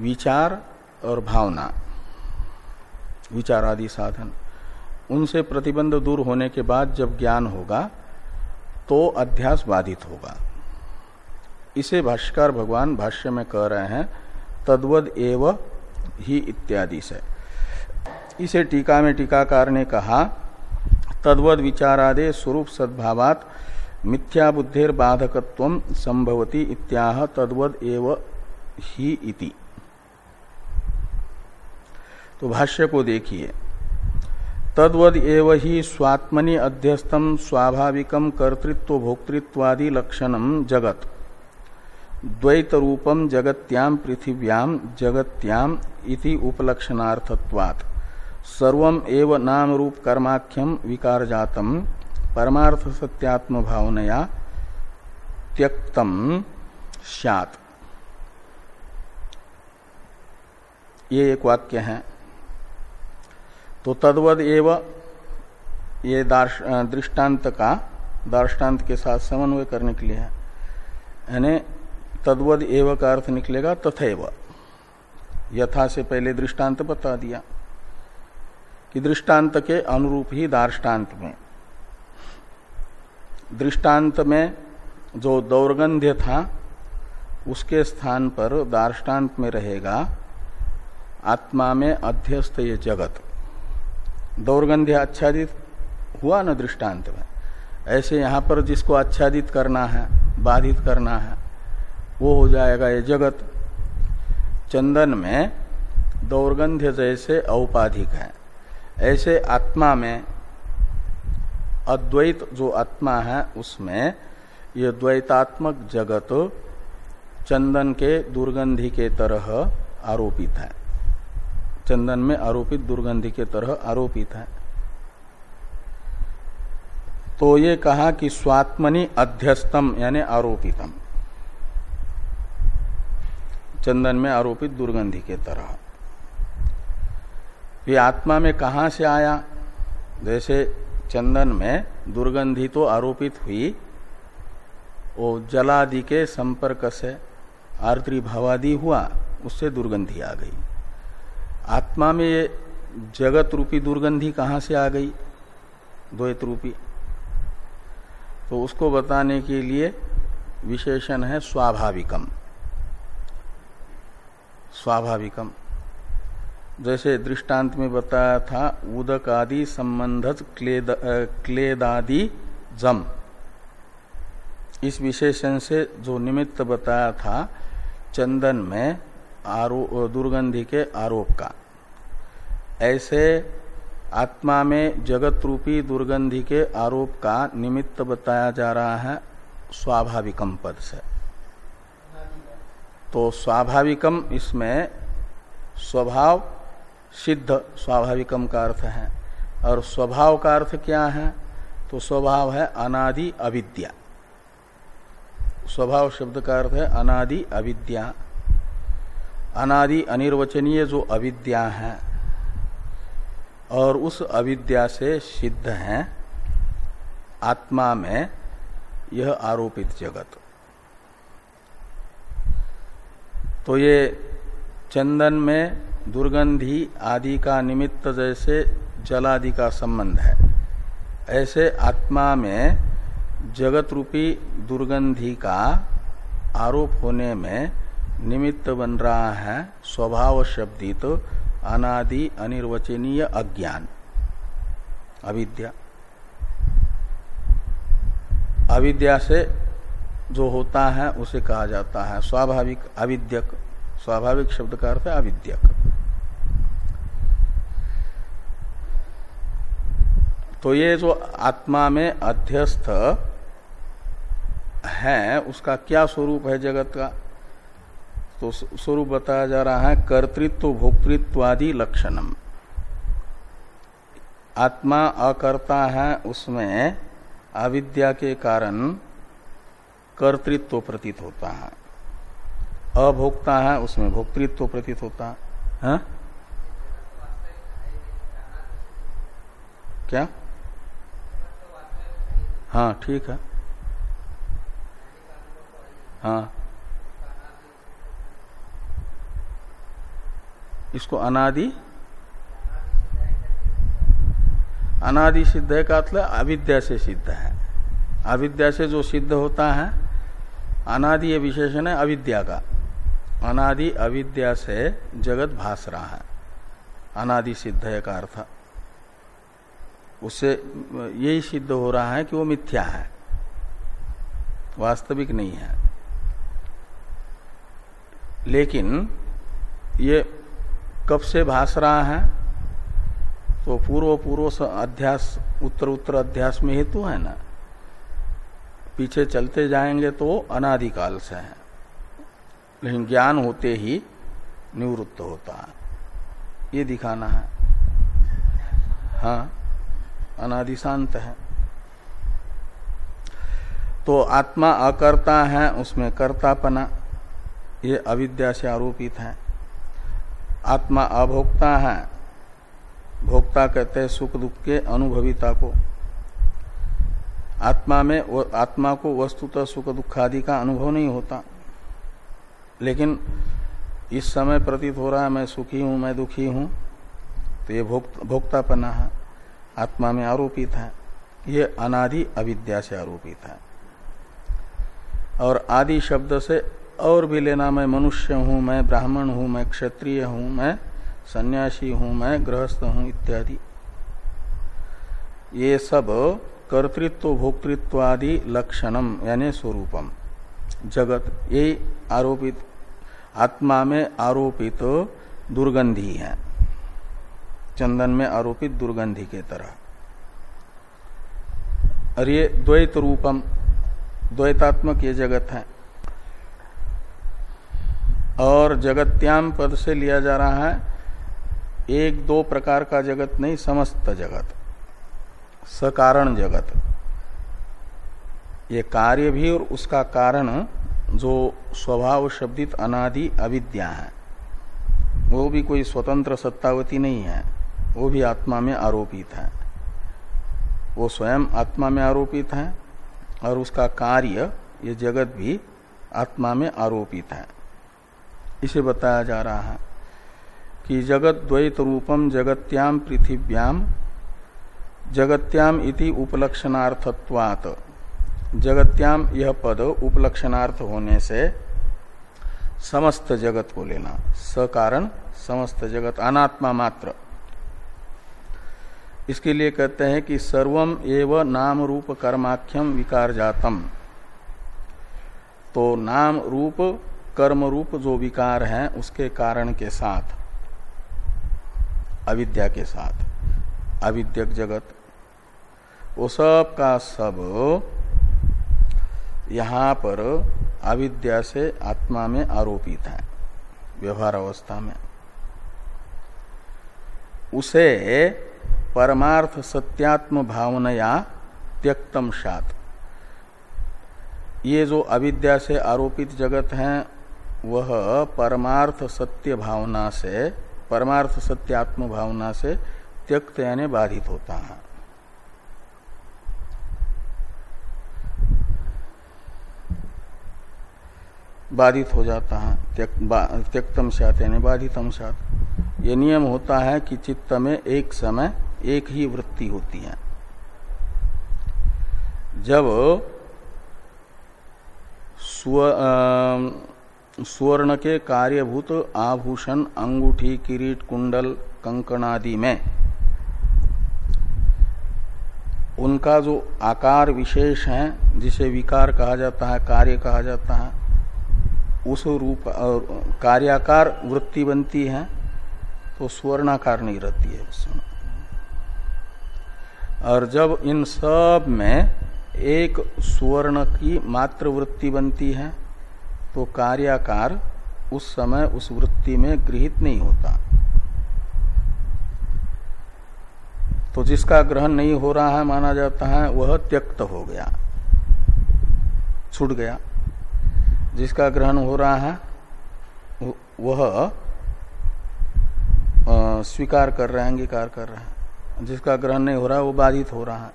विचार और भावना। विचार आदि साधन। उनसे प्रतिबंध दूर होने के बाद जब ज्ञान होगा तो अध्यास बाधित होगा। इसे भाष्कर भगवान भाष्य में कह रहे हैं, तद्वद एव ही इत्यादि से। इसे टीका में टीकाकार ने कहा तद्वद विचारादे स्वरूप सद्भावात मिथ्या बुद्धिर बाधकत्व संभवती इत्याह तद्वद एव ही इति। तो भाष्य को देखिए। तद्वद एव ही स्वात्मनि अध्यस्तम स्वाभाविकम कर्तृत्व भोक्तृत्वादि लक्षणम जगत। द्वैत रूपम जगत्याम पृथिव्याम जगत्याम इति उपलक्षणार्थत्वात्। सर्वम एव नाम रूप कर्माख्यम विकार जातम परमार्थ सत्यात्म भावनया त्यक्तम सत ये एक वाक्य है। तो तद्वद एव ये दृष्टांत का, दार्ष्टान्त के साथ समन्वय करने के लिए है। यानी तद्वद एव का अर्थ निकलेगा तथैव। यथा से पहले दृष्टांत बता दिया। कि दृष्टांत के अनुरूप ही दार्ष्टान्त में। दृष्टांत में जो दौर्गंध्य था, उसके स्थान पर दार्ष्टान्त में रहेगा, आत्मा में अध्यस्त ये जगत। दौर्गंध्य आच्छादित हुआ न दृष्टांत में? ऐसे यहाँ पर जिसको आच्छादित करना है, बाधित करना है, वो हो जाएगा ये जगत। चंदन में दौर्गंध्य जैसे औपाधिक है। ऐसे आत्मा में, अद्वैत जो आत्मा है, उसमें ये द्वैतात्मक जगत चंदन के दुर्गंधि के तरह आरोपित है। चंदन में आरोपित दुर्गंधि के तरह आरोपित है। तो ये कहा कि स्वात्मनि अध्यस्तम, यानी आरोपितम। चंदन में आरोपित दुर्गंधि के तरह। ये आत्मा में कहा से आया? जैसे चंदन में दुर्गंधि तो आरोपित हुई, वो जलादि के संपर्क से आर्द्री भावादि हुआ, उससे दुर्गंधि आ गई। आत्मा में ये जगत रूपी दुर्गंधि कहाँ से आ गई? द्वैत रूपी। तो उसको बताने के लिए विशेषण है स्वाभाविकम। स्वाभाविकम। जैसे दृष्टांत में बताया था उदक आदि संबंध क्लेद, क्लेदादि जम। इस विशेषण से जो निमित्त बताया था चंदन में आरो दुर्गंधि के आरोप का। ऐसे आत्मा में जगत रूपी दुर्गंधि के आरोप का निमित्त बताया जा रहा है स्वाभाविकम पद से। तो स्वाभाविकम इसमें स्वभाव सिद्ध स्वाभाविकम का अर्थ है। और स्वभाव का अर्थ क्या है? तो स्वभाव है अनादि अविद्या। स्वभाव शब्द का अर्थ है अनादि अविद्या। अनादि अनिर्वचनीय जो अविद्या है और उस अविद्या से सिद्ध है, आत्मा में यह आरोपित जगत। तो ये चंदन में दुर्गंधि आदि का निमित्त जैसे जलादि का संबंध है। ऐसे आत्मा में जगत रूपी दुर्गंधि का आरोप होने में निमित्त बन रहा है स्वभाव शब्दित अनादि अनिर्वचनीय अज्ञान। अविद्या। अविद्या से जो होता है उसे कहा जाता है। स्वाभाविक अविद्यक। स्वाभाविक शब्द का अर्थ है अविद्यक। तो ये जो आत्मा में अध्यस्थ है, उसका क्या स्वरूप है जगत का? तो स्वरूप बताया जा रहा है, कर्तृत्व, भोक्तृत्वादि लक्षणम। आत्मा अकर्ता है, उसमें अविद्या के कारण कर्तृत्व प्रतीत होता है। अभोक्ता है, उसमें भोक्तृत्व प्रतीत होता है। हा? क्या? हाँ ठीक है। हाँ। इसको अनादि? अनादि सिद्ध का मतलब अविद्या से सिद्ध है। अविद्या से जो सिद्ध होता है, अनादि ये विशेषण है अविद्या का। अनादि अविद्या से जगत भास रहा है। अनादि सिद्ध का अर्थ। उससे यही सिद्ध हो रहा है कि वो मिथ्या है। वास्तविक नहीं है। लेकिन ये कब से भास रहा है? तो पूर्व पूर्व अध्यास उत्तर उत्तर अध्यास में हेतु है ना। पीछे चलते जाएँगे तो अनादिकाल से है। लेकिन ज्ञान होते ही निवृत्त होता है। ये दिखाना है। हाँ? अनादि शांत है। तो आत्मा अकर्ता है, उसमें कर्तापना, ये अविद्या से आरोपित है। आत्मा अभोक्ता है, भोक्ता कहते हैं सुख दुख के अनुभविता को। आत्मा में आत्मा को वस्तुतः सुख दुख आदि का अनुभव नहीं होता। लेकिन इस समय प्रतीत हो रहा है, मैं सुखी हूँ, मैं दुखी हूँ तो ये भोक्तापना है। आत्मा में आरोपित है। ये अनादि अविद्या से आरोपित है। और आदि शब्द से और भी लेना मैं मनुष्य हूँ, मैं ब्राह्मण हूँ, मैं क्षत्रिय हूँ, मैं सन्यासी हूँ, मैं गृहस्थ हूँ, इत्यादि। ये सब कर्तृत्व भोक्तृत्व आदि लक्षणम, यानी स्वरूपम। जगत यही आरोपित, आत्मा में आरोपित दुर्गंधी है। चंदन में आरोपित दुर्गंधी के तरह। और ये द्वैत रूपम, द्वैतात्मक ये जगत है। और जगत्याम पद से लिया जा रहा है, एक दो प्रकार का जगत नहीं, समस्त जगत। सकारण जगत। ये कार्य भी और उसका कारण जो स्वभाव शब्दित अनादि अविद्या है, वो भी कोई स्वतंत्र सत्तावती नहीं है। वो भी आत्मा में आरोपित है। वो स्वयं आत्मा में आरोपित है और उसका कार्य, ये जगत भी आत्मा में आरोपित है। इसे बताया जा रहा है कि जगत द्वैत रूपम जगत्याम पृथिव्याम, जगत्याम इति उपलक्षणार्थत्वात्। जगत्याम यह पद उपलक्षणार्थ होने से समस्त जगत को लेना, सकारण समस्त जगत, अनात्मा मात्र। इसके लिए कहते हैं कि सर्वम एव नाम रूप कर्माख्यम विकार जातम। तो नाम रूप, कर्म रूप जो विकार है, उसके कारण के साथ, अविद्या के साथ, अविद्यक जगत, वो सब का सब यहाँ पर अविद्या से आत्मा में आरोपित है व्यवहार अवस्था में। उसे परमार्थ सत्यात्म भावनया त्यक्तम सात। ये जो अविद्या से आरोपित जगत है, वह परमार्थ सत्य भावना से, परमार्थ सत्यात्म भावना से त्यक्त यानी बाधित होता है। बाधित हो जाता है त्यक्तम सात यानी बाधितम सात। ये नियम होता है कि चित्त में एक समय एक ही वृत्ति होती है। जब स्वर्ण के कार्यभूत आभूषण, अंगूठी, किरीट, कुंडल, कंकण आदि में उनका जो आकार विशेष है, जिसे विकार कहा जाता है, कार्य कहा जाता है, उस रूप कार्याकार वृत्ति बनती है तो स्वर्णाकार नहीं रहती है उस समय और जब इन सब में एक सुवर्ण की मात्र वृत्ति बनती है तो कार्याकार उस समय उस वृत्ति में गृहित नहीं होता। तो जिसका ग्रहण नहीं हो रहा है, माना जाता है, वह त्यक्त हो गया, छूट गया। जिसका ग्रहण हो रहा है, वह स्वीकार कर रहे हैं, अंगीकार कर रहे हैं। जिसका ग्रहण नहीं हो रहा, वो बाधित हो रहा है।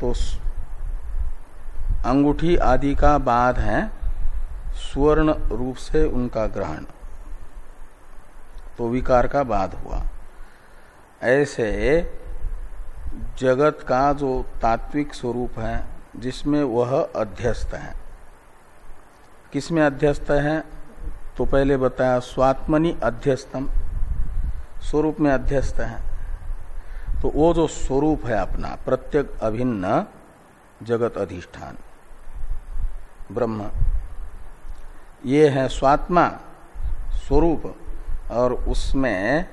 तो अंगूठी आदि का बाद है, स्वर्ण रूप से उनका ग्रहण। तो विकार का बाद हुआ। ऐसे जगत का जो तात्विक स्वरूप है, जिसमें वह अध्यस्त है। किसमें अध्यस्त है? तो पहले बताया, स्वात्मनि अध्यस्तम। स्वरूप में अध्यस्त है। तो वो जो स्वरूप है अपना, प्रत्येक अभिन्न जगत अधिष्ठान, ब्रह्म, ये है स्वात्मा स्वरूप, और उसमें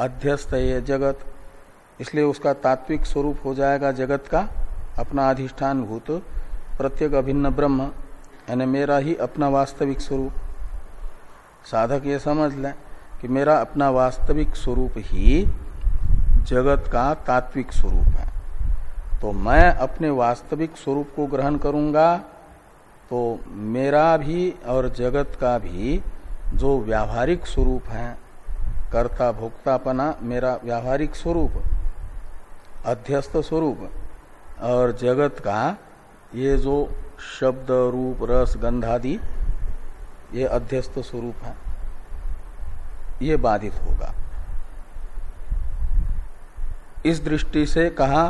अध्यस्त ये जगत। इसलिए उसका तात्विक स्वरूप हो जाएगा जगत का, अपना अधिष्ठान भूत, प्रत्येक अभिन्न ब्रह्म, यानी मेरा ही अपना वास्तविक स्वरूप। साधक ये समझ लें कि मेरा अपना वास्तविक स्वरूप ही जगत का तात्विक स्वरूप है। तो मैं अपने वास्तविक स्वरूप को ग्रहण करूँगा तो मेरा भी और जगत का भी जो व्यावहारिक स्वरूप है, कर्ता भोक्तापना मेरा व्यावहारिक स्वरूप, अध्यस्त स्वरूप, और जगत का ये जो शब्द, रूप, रस गंधादि ये अध्यस्त स्वरूप है। ये बाधित होगा। इस दृष्टि से कहा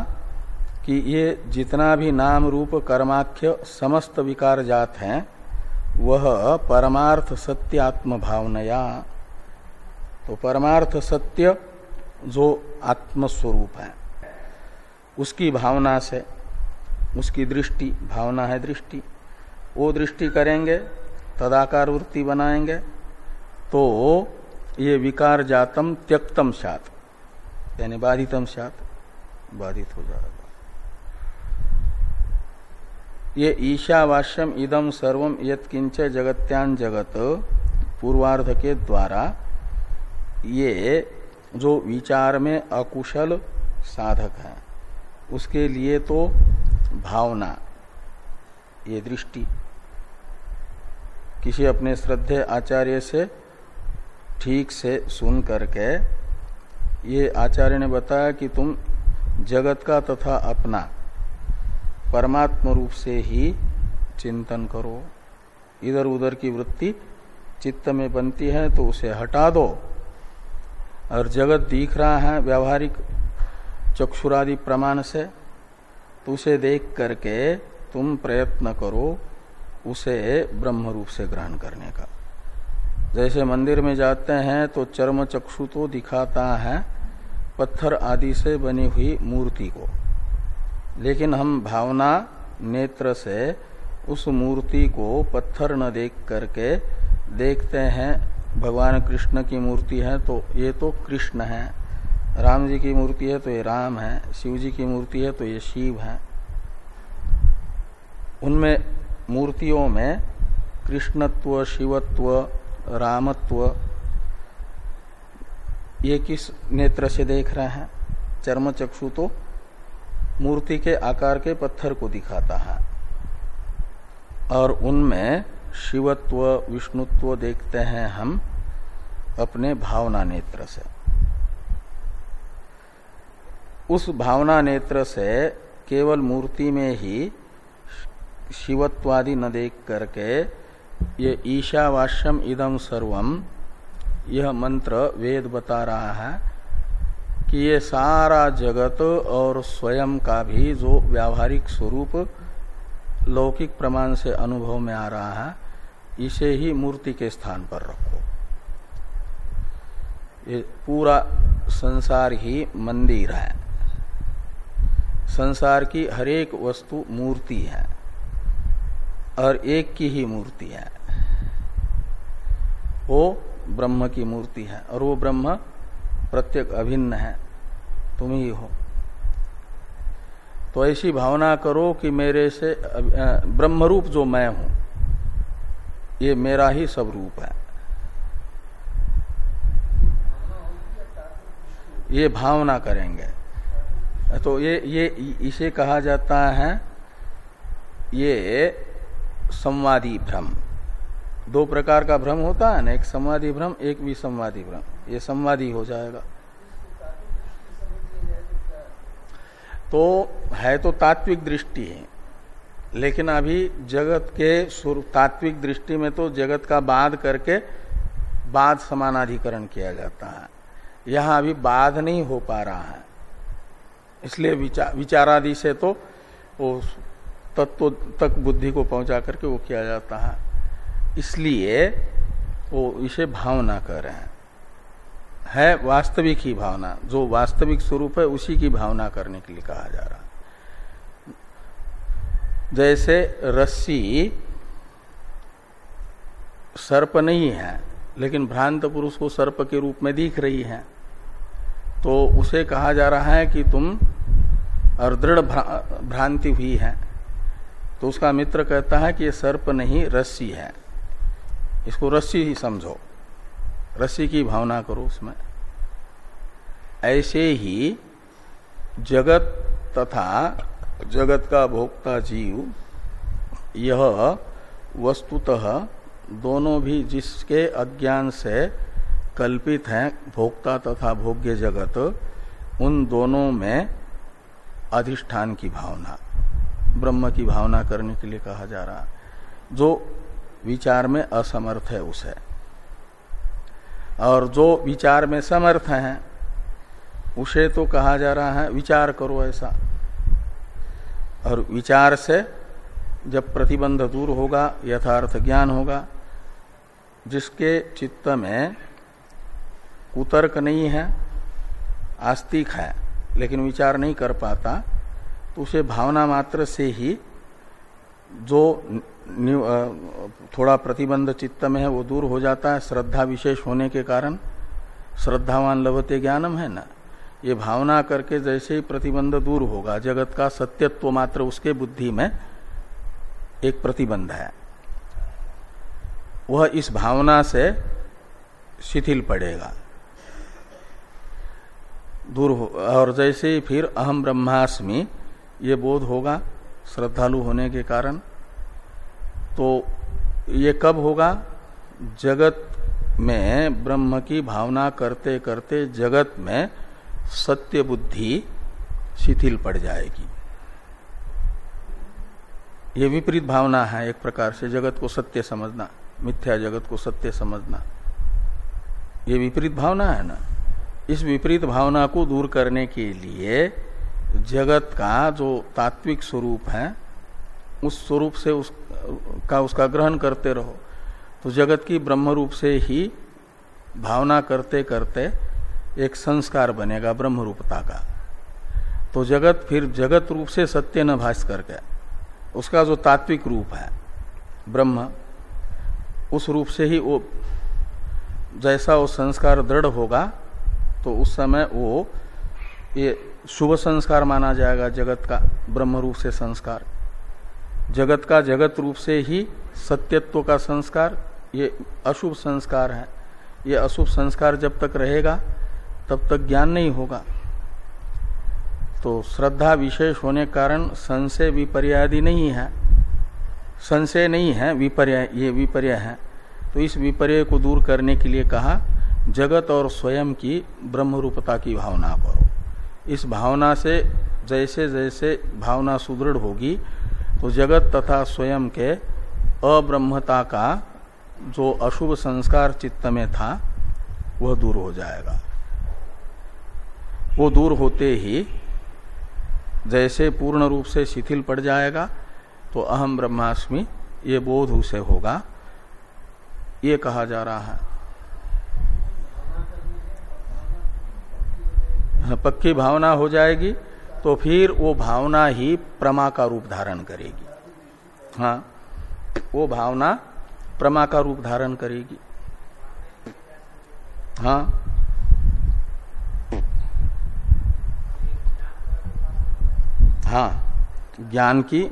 कि ये जितना भी नाम रूप कर्माख्य समस्त विकार जात हैं, वह परमार्थ सत्य आत्म भावनया तो परमार्थ सत्य जो आत्मस्वरूप है, उसकी भावना से, उसकी दृष्टि, भावना है दृष्टि। वो दृष्टि करेंगे, तदाकार वृत्ति बनाएँगे तो ये विकार जातम त्यक्तम सात। यानी बाधितम सात बाधित हो जाएगा ये ईशावास्यम इदम सर्वम यत्किंच जगत्यान जगत पूर्वार्ध के द्वारा ये जो विचार में अकुशल साधक है, उसके लिए तो भावना, ये दृष्टि। किसी अपने श्रद्धे आचार्य से ठीक से सुन करके ये आचार्य ने बताया कि तुम जगत का तथा अपना परमात्म रूप से ही चिंतन करो। इधर उधर की वृत्ति चित्त में बनती है तो उसे हटा दो। और जगत दिख रहा है व्यावहारिक चक्षुरादि प्रमाण से तो उसे देख करके तुम प्रयत्न करो उसे ब्रह्म रूप से ग्रहण करने का। जैसे मंदिर में जाते हैं तो चर्म चक्षु तो दिखाता है पत्थर आदि से बनी हुई मूर्ति को। लेकिन हम भावना नेत्र से उस मूर्ति को पत्थर न देख करके देखते हैं, भगवान कृष्ण की मूर्ति है तो ये तो कृष्ण है, राम जी की मूर्ति है तो ये राम है, शिव जी की मूर्ति है तो ये शिव है। उनमें मूर्तियों में कृष्णत्व, शिवत्व, रामत्व ये किस नेत्र से देख रहे हैं? चर्म चक्षु तो मूर्ति के आकार के पत्थर को दिखाता है। और उनमें शिवत्व, विष्णुत्व देखते हैं हम अपने भावना नेत्र से। उस भावना नेत्र से केवल मूर्ति में ही शिवत्वादि न देख करके ये ईशावास्यम इदम सर्वम यह मंत्र वेद बता रहा है कि ये सारा जगत और स्वयं का भी जो व्यावहारिक स्वरूप लौकिक प्रमाण से अनुभव में आ रहा है, इसे ही मूर्ति के स्थान पर रखो। ये पूरा संसार ही मंदिर है। संसार की हरेक वस्तु मूर्ति है और एक की ही मूर्ति है। वो ब्रह्म की मूर्ति है, और वो ब्रह्म प्रत्येक अभिन्न है। तुम ही हो। तो ऐसी भावना करो कि मेरे से ब्रह्म रूप जो मैं हूँ, ये मेरा ही सब रूप है। ये भावना करेंगे। तो ये ये इसे कहा जाता है, ये संवादी भ्रम। दो प्रकार का भ्रम होता है ना, एक संवादी भ्रम, एक भी संवादी भ्रम। ये संवादी हो जाएगा। तो है तो तात्विक दृष्टि है, लेकिन अभी जगत के तात्विक दृष्टि में तो जगत का बाध करके बाध समानाधिकरण किया जाता है। यहाँ अभी बाध नहीं हो पा रहा है। इसलिए विचार विचारादि से तो वो तत्व तक बुद्धि को पहुँचा करके वो किया जाता है। इसलिए वो इसे भावना कर रहे हैं। है वास्तविक ही भावना। जो वास्तविक स्वरूप है, उसी की भावना करने के लिए कहा जा रहा है। जैसे रस्सी सर्प नहीं है, लेकिन भ्रांत पुरुष को सर्प के रूप में दिख रही है तो उसे कहा जा रहा है कि तुम और दृढ़ भ्रांति हुई है। तो उसका मित्र कहता है कि ये सर्प नहीं, रस्सी है। इसको रस्सी ही समझो। रस्सी की भावना करो उसमें। ऐसे ही जगत तथा जगत का भोक्ता जीव, यह वस्तुतः दोनों भी जिसके अज्ञान से कल्पित हैं, भोक्ता तथा भोग्य जगत, उन दोनों में अधिष्ठान की भावना, ब्रह्म की भावना करने के लिए कहा जा रहा। जो विचार में असमर्थ है उसे। और जो विचार में समर्थ है, उसे तो कहा जा रहा है, विचार करो ऐसा। और विचार से जब प्रतिबंध दूर होगा, यथार्थ ज्ञान होगा, जिसके चित्त में कुतर्क नहीं है, आस्तिक है, लेकिन विचार नहीं कर पाता तो उसे भावना मात्र से ही जो थोड़ा प्रतिबंध चित्त में है, वो दूर हो जाता है, श्रद्धा विशेष होने के कारण। श्रद्धावान लभते ज्ञानम है ना? ये भावना करके जैसे ही प्रतिबंध दूर होगा, जगत का सत्यत्व मात्र उसके बुद्धि में एक प्रतिबंध है। वह इस भावना से शिथिल पड़ेगा। दूर हो, और जैसे ही फिर अहम ब्रह्मास्मि, ये बोध होगा, श्रद्धालु होने के कारण। तो ये कब होगा? जगत में ब्रह्म की भावना करते करते जगत में सत्य बुद्धि शिथिल पड़ जाएगी। ये विपरीत भावना है एक प्रकार से, जगत को सत्य समझना, मिथ्या जगत को सत्य समझना। ये विपरीत भावना है ना? इस विपरीत भावना को दूर करने के लिए जगत का जो तात्विक स्वरूप है, उस स्वरूप से उस का उसका ग्रहण करते रहो। तो जगत की ब्रह्म रूप से ही भावना करते करते एक संस्कार बनेगा ब्रह्म रूपता का। तो जगत फिर जगत रूप से सत्य न भाष करके उसका जो तात्विक रूप है, ब्रह्म, उस रूप से ही वो जैसा वो संस्कार दृढ़ होगा तो उस समय वो ये शुभ संस्कार माना जाएगा जगत का ब्रह्म रूप से संस्कार। जगत का जगत रूप से ही सत्यत्व का संस्कार, ये अशुभ संस्कार है। ये अशुभ संस्कार जब तक रहेगा, तब तक ज्ञान नहीं होगा। तो श्रद्धा विशेष होने कारण संशय विपर्यादि नहीं है। संशय नहीं है, विपर्य, ये विपर्य है। तो इस विपर्य को दूर करने के लिए कहा, जगत और स्वयं की ब्रह्म रूपता की भावना करो। इस भावना से जैसे जैसे भावना सुदृढ़ होगी तो जगत तथा स्वयं के अब्रह्मता का जो अशुभ संस्कार चित्त में था वह दूर हो जाएगा। वो दूर होते ही जैसे पूर्ण रूप से शिथिल पड़ जाएगा तो अहम ब्रह्मास्मि ये बोध उसे होगा। ये कहा जा रहा है। हाँ, पक्की भावना हो जाएगी। तो फिर वो भावना ही प्रमा का रूप धारण करेगी। हाँ वो भावना प्रमा का रूप धारण करेगी। हाँ। हाँ ज्ञान की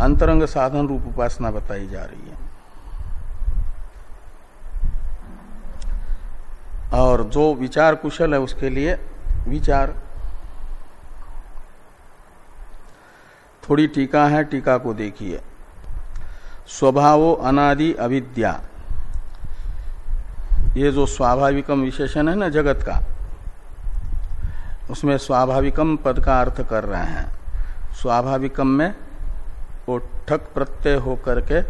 अंतरंग साधन रूप उपासना बताई जा रही है। और जो विचार कुशल है, उसके लिए विचार थोड़ी टीका है, टीका को देखिए। स्वभावो अनादि अविद्या। ये जो स्वाभाविकम विशेषण है ना जगत का, उसमें स्वाभाविकम पद का अर्थ कर रहे हैं। स्वाभाविकम में वो ठक प्रत्यय होकर के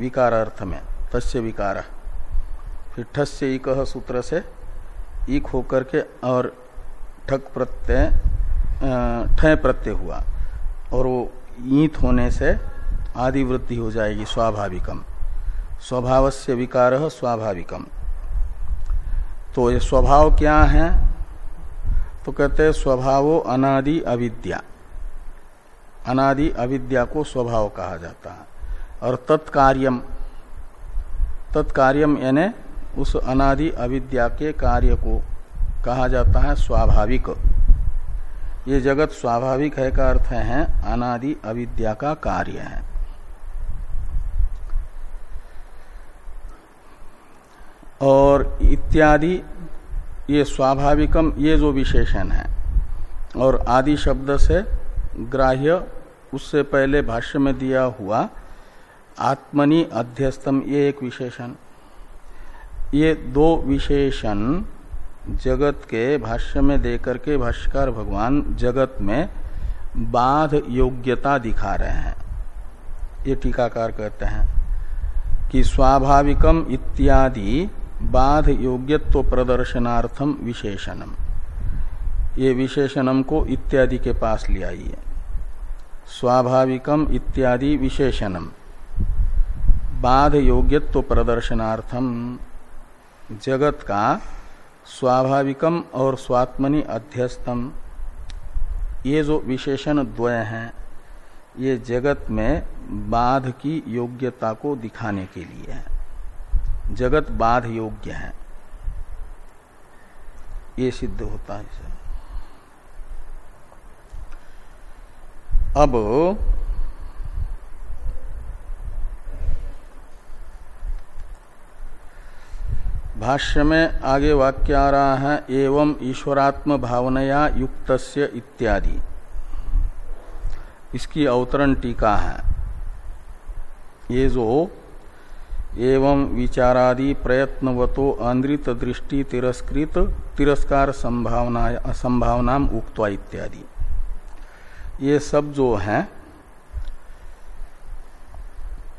विकार अर्थ में, तस्य विकार। फिर ठस्य इक सूत्र से ईक होकर के और ठक प्रत्यय ठय प्रत्यय हुआ। और वो ईत होने से आदि वृत्ति हो जाएगी स्वाभाविकम। स्वभाव से विकार स्वाभाविकम। तो ये स्वभाव क्या है? तो कहते हैं स्वभावो अनादि अविद्या। अनादि अविद्या को स्वभाव कहा जाता है। और तत्कार्यम तत्कार्यम यानी उस अनादि अविद्या के कार्य को कहा जाता है स्वाभाविक। ये जगत स्वाभाविक है का अर्थ है अनादि अविद्या का कार्य है। और इत्यादि, ये स्वाभाविकम, ये जो विशेषण है। और आदि शब्द से ग्राह्य, उससे पहले भाष्य में दिया हुआ आत्मनि अध्यस्तम, ये एक विशेषण। ये दो विशेषण जगत के भाष्य में देकर के भाष्यकार भगवान जगत में बाध योग्यता दिखा रहे हैं। ये टीकाकार कहते हैं कि स्वाभाविकम इत्यादि बाध योग्यत्व प्रदर्शनार्थम विशेषणम। ये विशेषणम को इत्यादि के पास ले आइए। स्वाभाविकम इत्यादि विशेषणम। बाध योग्यत्व प्रदर्शनार्थम। जगत का स्वाभाविकम और स्वात्मनि अध्यस्तम। ये जो विशेषण द्वय हैं, ये जगत में बाध की योग्यता को दिखाने के लिए है। जगत बाध योग्य है। ये सिद्ध होता है अब भाष्य में आगे वाक्य आ रहा है एवं ईश्वरात्म भावनया युक्त इत्यादि। इसकी अवतरण टीका है। ये जो एवं विचारादि प्रयत्नवतो अंद्रित दृष्टि तिरस्कृत तिरस्कार संभावना संभावना उक्त्वा इत्यादि। ये सब जो है,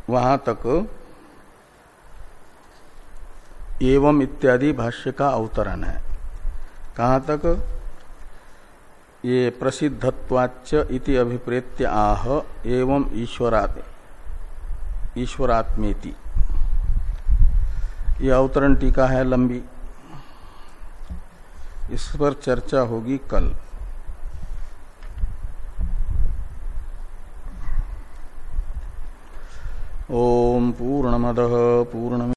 वहाँ तक एवं इत्यादि भाष्य का अवतरण है। कहाँ तक? ये प्रसिद्धत्वाच इति अभिप्रेत्य आह एवं ईश्वरात्, ईश्वरात्मेति। ये अवतरण टीका है लंबी। इस पर चर्चा होगी कल। ओम पूर्णमद पूर्ण